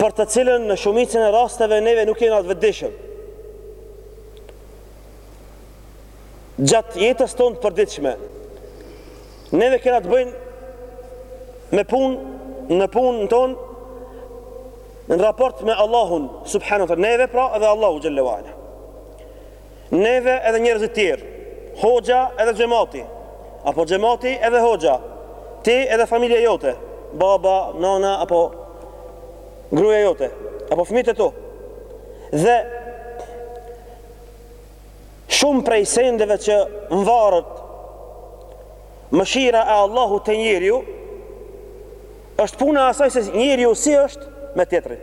për të cilën në shumicën e rasteve neve nuk jena të vetëdishëm. Gjatë jetës tonë të përditshme, neve kena të bëjnë me punë, në punën tonë, në raport me Allahun, subhanehu ue teala, neve pra edhe Allahu xhelle ve ala. Neve edhe njerëzit e tjerë. Hoxha edhe xhemati. Apo xhemati edhe hoxha. Ti edhe familja jote. Baba, nana apo gruaja jote. Apo fëmijët e tu. Dhe shumë prej sendeve që mvaret mëshira e Allahut te njeriu është puna e asaj se njeriu si është me tjetrin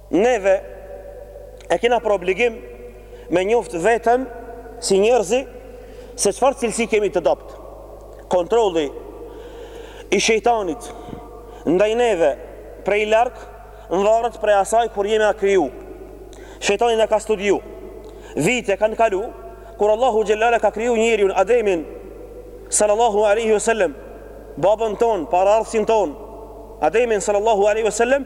Neve e kena për obligim me njoftë veten si njerëz se çfarë cilësi kemi të dobta. Kontrolli i shejtanit ndaj neve prej larg varet prej asaj kur jemi a kriju. Shejtani na ka studiu. Vite kanë kalu kur Allahu xhelle ve ala ka kriju njeriun Ademin sallallahu alaihi wasallam babën tonë, paraardhësin tonë Ademin sallallahu alaihi wasallam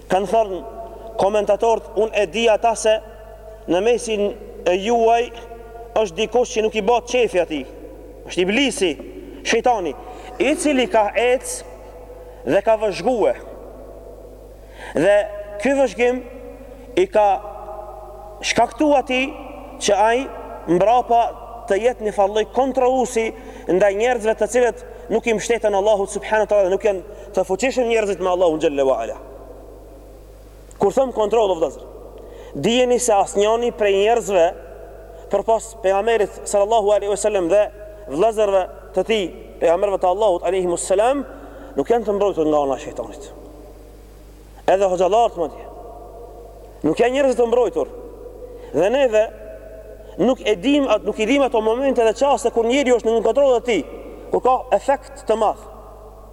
Kanë thanë komentatorët unë e di ata se në mesin juaj është dikush që nuk i bëhet qejfi atij. Është Iblisi, shejtani, i cili ka ecë dhe ka vëzhgu. Dhe ky vëzhgim i ka shkaktu atij që ai mbrapa të jetë një farë lloj kontrolluesi ndaj njerëzve të cilët nuk i mbështeten Allahut subhanahu wa taala dhe nuk janë Të fuqishëm njerëzit me Allahun xhelle ve ala. Kur them kontroll o vëllezër, dijeni se asnjoni prej njerëzve përpos pejgamberit sallallahu alaihi wasallam dhe vëllezërve të tij, pejgamberëve të Allahut alejhim selam, nuk janë të mbrojtur nga ana e shejtanit. Edhe hoxhallarët madje nuk janë njerëz të mbrojtur. Dhe neve nuk e dim, nuk i dim ato momente dhe çaste kur njeriu është në kontroll të tij, kur ka efekt të madh.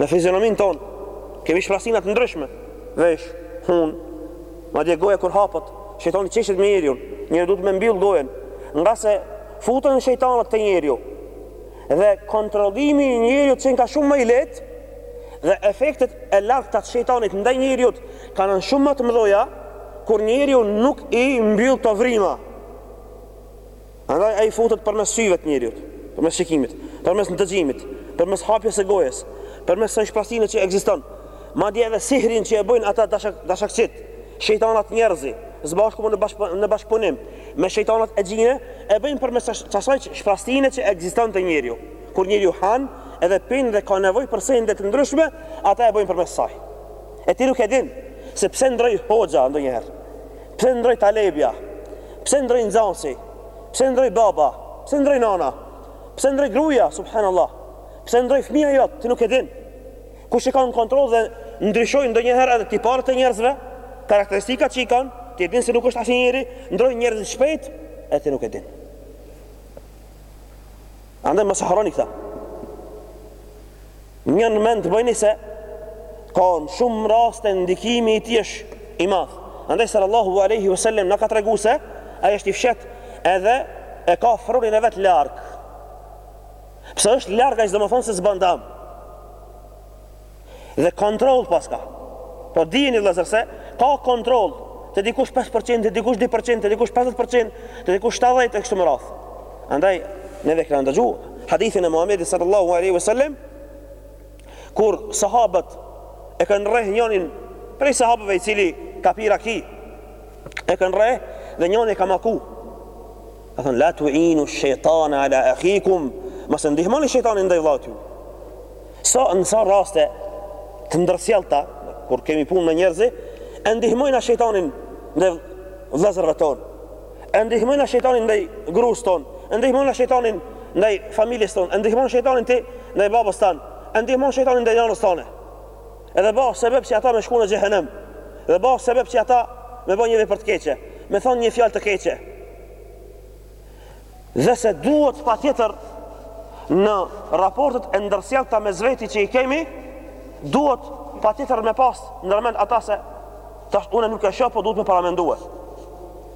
Në fizionominë tonë kemi zbrazëtira të ndryshme, vesh, hun, madje goja kur hapet, shejtani qeshet me njeriun, njeriu duhet me mbyll gojën, ngase futen shejtanët te njeriu. Dhe kontrollimi i njeriut qenka shumë ma i lehtë dhe efektet e largta të shejtanit ndaj njeriut kanka shumë ma të mdhaja kur njeriu nuk i mbyll ato vrima. Prandaj ai futet përmes syve të njeriut, përmes shikimit, përmes ndëgjimit, përmes hapjes së gojës, përmes asaj zbrazëtine që ekziston, madje edhe sihrin që e bëjnë ata dashak, dashakëqit, shejtanat njerëzi, së bashku me në, bashk, në bashkëpunim me shejtanat e xhinëve, e bëjnë përmes asaj zbrazëtine që ekziston te njeriu. Kur njeriu han, edhe pin dhe ka nevojë për sende të ndryshme, ata e bëjnë përmes asaj. E ti nuk e din se pse ndroi hoxha ndonjëherë. Pse ndroi talebja? Pse ndroi nxansi? Pse ndroi baba? Pse ndroi nana? Pse ndroi gruaja? Subhanallah. Pse ndroi fëmija jot? Ti nuk e din. Kush e ka në kontroll dhe ndryshojnë ndonjëherë edhe tiparet e njerëzve, karakteristikat që i kanë, ti e din se nuk është asi njeri, ndrojnë njerëzit shpejt, e ti nuk e din. Andaj mos e harroni këtë. Nërmend bjeni se ka shumë raste ndikimi i tij është i madh. Andaj sallallahu alaihi wasallam na ka tregu se ai është i fshet edhe e ka fronin e vet larg. Pse është larg ajo s'domethonë se s'ban dam. Dhe kontroll pa s'ka. Po dijeni vëllazër se ka kontroll te dikush 5%, te dikush 2%, te dikush 50%, te dikush 70% e kështu me radhë. Andaj ne e kena dëgju hadithin e Muhamedit sallallahu alaihi wasallam kur sahabët e kanë rreh njonin prej sahabëve i cili ka pi raki e kanë rreh dhe njoni e ka mallku Ka thanë, La tu'inu ash-shejtane 'ala akhikum, Mos e ndihmoni shejtanin ndaj vllaut tuj. Sa në sa raste të ndërsjellta, kur kemi punë me njerëz, e ndihmojnë na shejtanin ndaj vëllezërve tonë. E ndihmojnë na shejtanin ndaj grus tonë, e ndihmojnë na shejtanin ndaj familjes tonë, e ndihmon shejtanin ti ndaj babës tan, e ndihmon shejtanin ndaj nanës tane. Edhe bahesh sebep që ata me shku në xhehenem. Edhe bahesh sebep që ata me ba një vepër të keqe, me thanë një fjalë të keqe. Pse duhet patjetër në raportet e ndërsjellta mes veti që i kemi, duhet patjetër me pas nërmend ata se tash une nuk e shoh, po duhet me paramendue.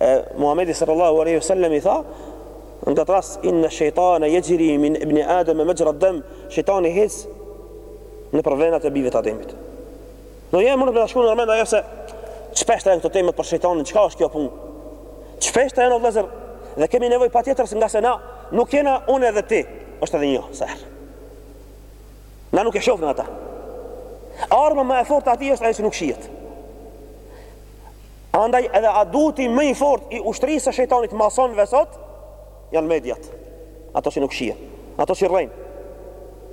E Muhamedi sallallahu alaihi wasallam i tha, në këtë rast inna shejtana yajri min ibn Adam majra ad-dam, shejtani ec nëpër venat e bijve të Ademit. Do jemi mund të dashkojmë në mend ajo se shpesh janë këto temat për shejtanin, çka është kjo punë? Shpesh janë vëllezër dhe kemi nevojë patjetër se ngase na nuk jena unë edhe ti, është edhe një sa. Na nuk e shohim ata. Arma më e fortë aty është ajo që nuk shihet. Andaj edhe aduti më i fort i ushtrisë së shejtanit masonëve sot janë mediat. Ato që nuk shihen, ato që rrejnë.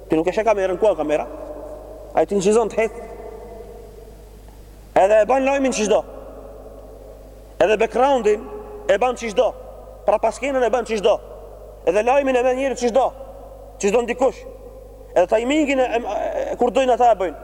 Ti nuk e shë kamerën, ku o kamera? Ai të inçizon, të hek? Edhe e ban lajmin qysh do. Edhe backgroundin e ban qysh do. Prapaskenën e ban qysh do. Edhe lajmin e menjëherë qysh do. Qysh don dikush. Edhe tajmingin e, e, e, e kur dojnë ata e bëjnë.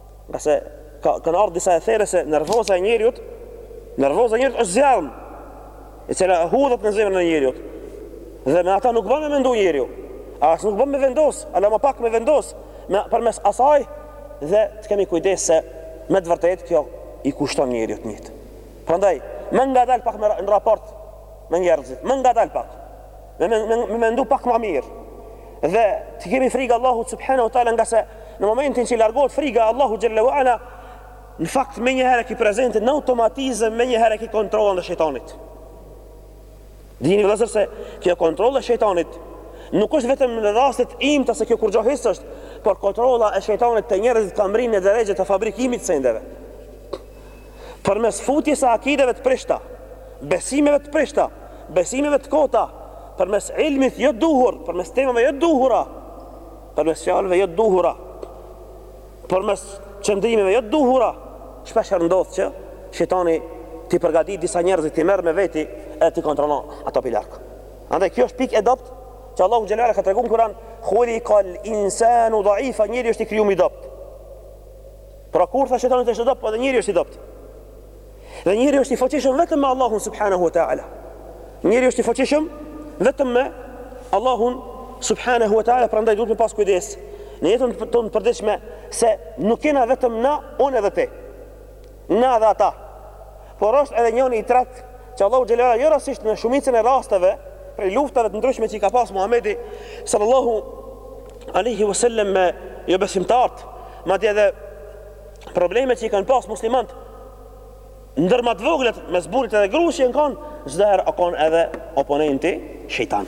Ngase ka, kanë ardhë disa ethere se nervoza e njeriut, nervoza e njeriut është zjarmë, e cila hudhet në zemrën e njeriut. Dhe me ata nuk ban me mendu njeriu, as nuk ban me vendos, hala ma pak me vendos, me, përmes asaj, dhe të kemi kujdes se me të vërtet kjo i kushton njeriut shtrejt. Prandaj, me ngadalë pak me, në raport me njerëzit, me ngadalë pak, me me mendu pak ma mirë. Dhe t'ia kemi frikën Allahut subhanahu wa taala ngase në momentin që i largohet frika Allahu xhalla wa ala në fakt menjëherë e ki prezente në automatizëm menjëherë e ki kontrollën e shejtanit. Dini vëllazër se kjo kontroll e shejtanit nuk është vetëm në rastet e imta se kjo kur gjohis është, por kontrolla e shejtanit te njerëzit ka mbrri në derexhe të fabrikimit të sendeve. përmes futjes së akideve të prishta, besimeve të prishta, besimeve të kota, përmes ilmit jo të duhur, përmes temave jo të duhura, përmes fjalëve jo të duhura, përmes qëndrimeve jo të duhura, shpeshherë ndodh që shejtani t'i përgatit disa njerëz t'i merr me veti edhe t'i kontrollon ata prej larg. Andaj kjo është pikë e dobët që Allahu xhelle ue ala ka tregu në Kur'an, "Khuliqal insanu dha'ifa", njeriu është i krijum i dobët. Pra kur tha shejtani është i dobët, po edhe njeri është i dobët. Edhe njeri është i fuqishëm vetëm me Allahun subhanahu wa taala. Njeri është i fuqishëm vetëm me Allahun subhanahu wa taala, prandaj duhet me pas kujdes në jetën tonë të përditshme se nuk kena vetëm na, unë edhe ti. Na edhe ata. por është edhe njoni i tretë që Allahu xhelle ue ala jo rastësisht në shumicën e rasteve prej luftave të ndryshme që i ka pas Muhamedi sallallahu alaihi wasallam me jobesimtarët, madje edhe problemet që i kanë pas muslimanët ndër ma të voglat mes burrit edhe grues që janë kanë, çdo herë o kanë edhe oponenti shejtan.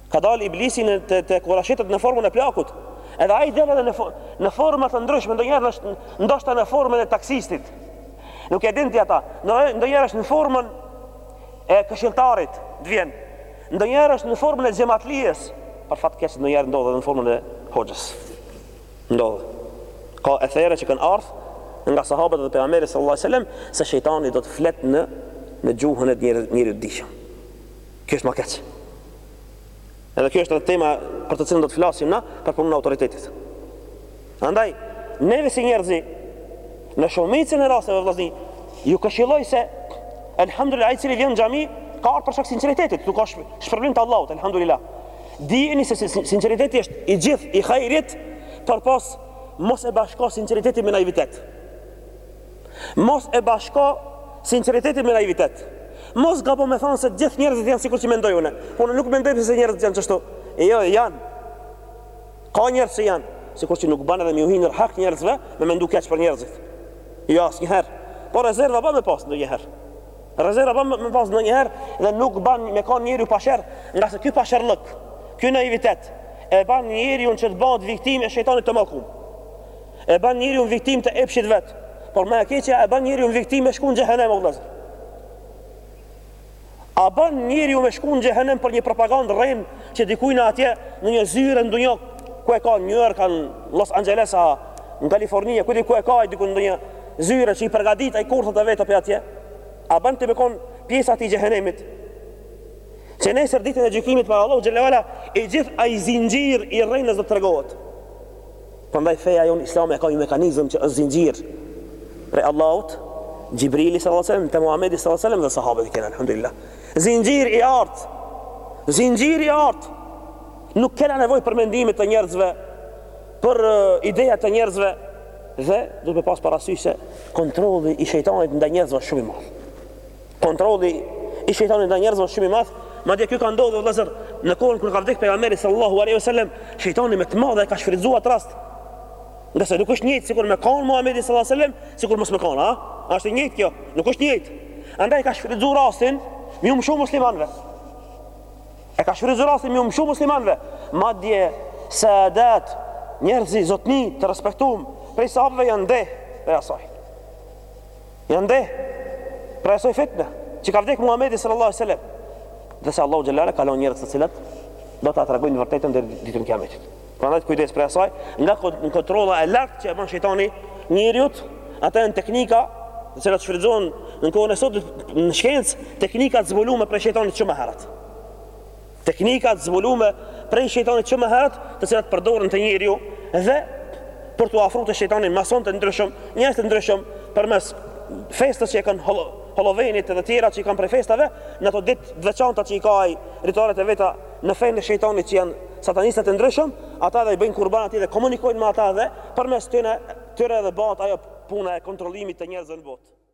Ka dalë Iblisi te, te Kurajshitët në formën e plakut. Edhe ai del edhe në në forma të ndryshme, ndonjëherë është ndoshta në formën e taksistit. Nuk e din ti ata. Ndonjëherë është në formën e këshilltarit, të vjen. Ndonjëherë është në formën e xhamatlijes, për fat keq ndonjëherë ndodhet në formën e hoxhës. Ndodh. Ka ethere që kanë ardhur nga sahabët dhe pejgamberit sallallahu alajhi wasallam se shejtani do të flet në në gjuhën e njeri njeriut të dijshëm. Kjo është ma keq. Edhe kjo është tema për të cilën do të flasim na për punën e autoritetit. Andaj, neve si njerëz, në shumicën e rasteve vllazni, ju këshilloj se alhamdulillah ai cili vjen në xhami ka ardhur për shkak sinqeritetit, kërkon shpërblim te Allahu, alhamdulillah. Dijeni se sinqeriteti është i gjithë i hajrit, por pas mos e bashko sinqeritetin me naivitet. Mos e bashko sinqeritetin me naivitet. Mos gabo me thanë se gjithë njerëzit janë sikur që mendoj une. Po unë nuk mendoj se njerëzit janë qështu. E jo, janë. Ka njerëz që janë. Sikur që nuk ban edhe me ju hi në hak njerëzve me mendu keq për njerëzit. Jo, asnjëherë. Por rezerva ban me pasë ndonjëherë. Rezerva ban me pasë ndonjëherë dhe nuk ban me kanë njeriu pa sherr ngase ky pasherrllëk, ky naivitet e ban njeriun që të bahet viktimë e shejtanit të mallkum. E ban njeriun viktimë të epshit vet. Por më e keqja e ban njeriun viktimë me shku në xhehenem o vëllazër. A ban njeriu me shku në xhehenem për një propagandë rrenë që dikujna atje në ndonjë zyre diku, ku e ka në New York, në Los Angeles, në Kaliforni, ku di ku e ka ai diku ndonjë zyrë që i përgatit ai kurthat e veta për atje. A ban ti me kanë pjesë e xhehenemit? Që nesër ditën e gjykimit para Allahut xhelle ue ala i gjithë ai zinxhir i rrenës do të tregohet. Prandaj feja jonë Islami e ka një mekanizëm që është zinxhir prej Allahut, Xhibrili sallallahu alaihi wasallam, te Muhamedi sallallahu alaihi wasallam dhe sahabët e kena, alhamdulillah. Zinxhir i artë. Zinxhir i artë. Nuk kena nevojë për mendime të njerëzve, për uh, ideja të njerëzve dhe duhet me pas parasysh se kontrolli i shejtanit ndaj njerëzve është shumë i madh. Kontrolli i shejtanit ndaj njerëzve është shumë i madh, madje kjo ka ndodhur vëllazër në kohën kur ka vdekur pejgamberi sallallahu alaihi wasallam, shejtani me të madhe e ka shfrytzuar atë rast. Ngase nuk është njëjtë sikur me kanë Muhamedi sallallahu alaihi wasallam, sikur mos me kanë, a? A është e njëjtë kjo? Nuk është njëjtë. Andaj ka shfrytzuar rastin me um shumë muslimanëve. E ka shfrytzuar rastin me um shumë muslimanëve. Madje sadat njerëz zotni të respektuam prej sahabëve janë nda prej asaj. Janë nda prej asaj fitne Që ka vdek Muhammedi sallallahu sallam Dhe se Allahu xhelle ue ala ka lanë njerëz të cilët do ta tregojnë të vërtetën deri ditën e kiametit Prandaj kujdes prej asaj Nga kontrolla e lartë që e bën shejtani njeriut Ato janë teknika të cilat shfrytëzohen në kohën e sotme Në shkencë teknika të zbulume prej shejtanit shumë herët Teknika të zbulume prej shejtanit shumë herët, të cilat përdoren te njeriu dhe për t'u afruar te shejtani masonë të ndryshëm, njerëz të ndryshëm përmes festës që e kanë Halloweenit dhe të tjera që i kanë prej festave, në ato ditë të veçanta që i ka ai ritualet e veta në fenë e shejtanit që janë satanistët e ndryshëm, ata dhe i bëjnë kurban atij dhe komunikojnë me ata dhe përmes tyre tyre dhe bëhet ajo puna e kontrollimit të njerëzve në botë.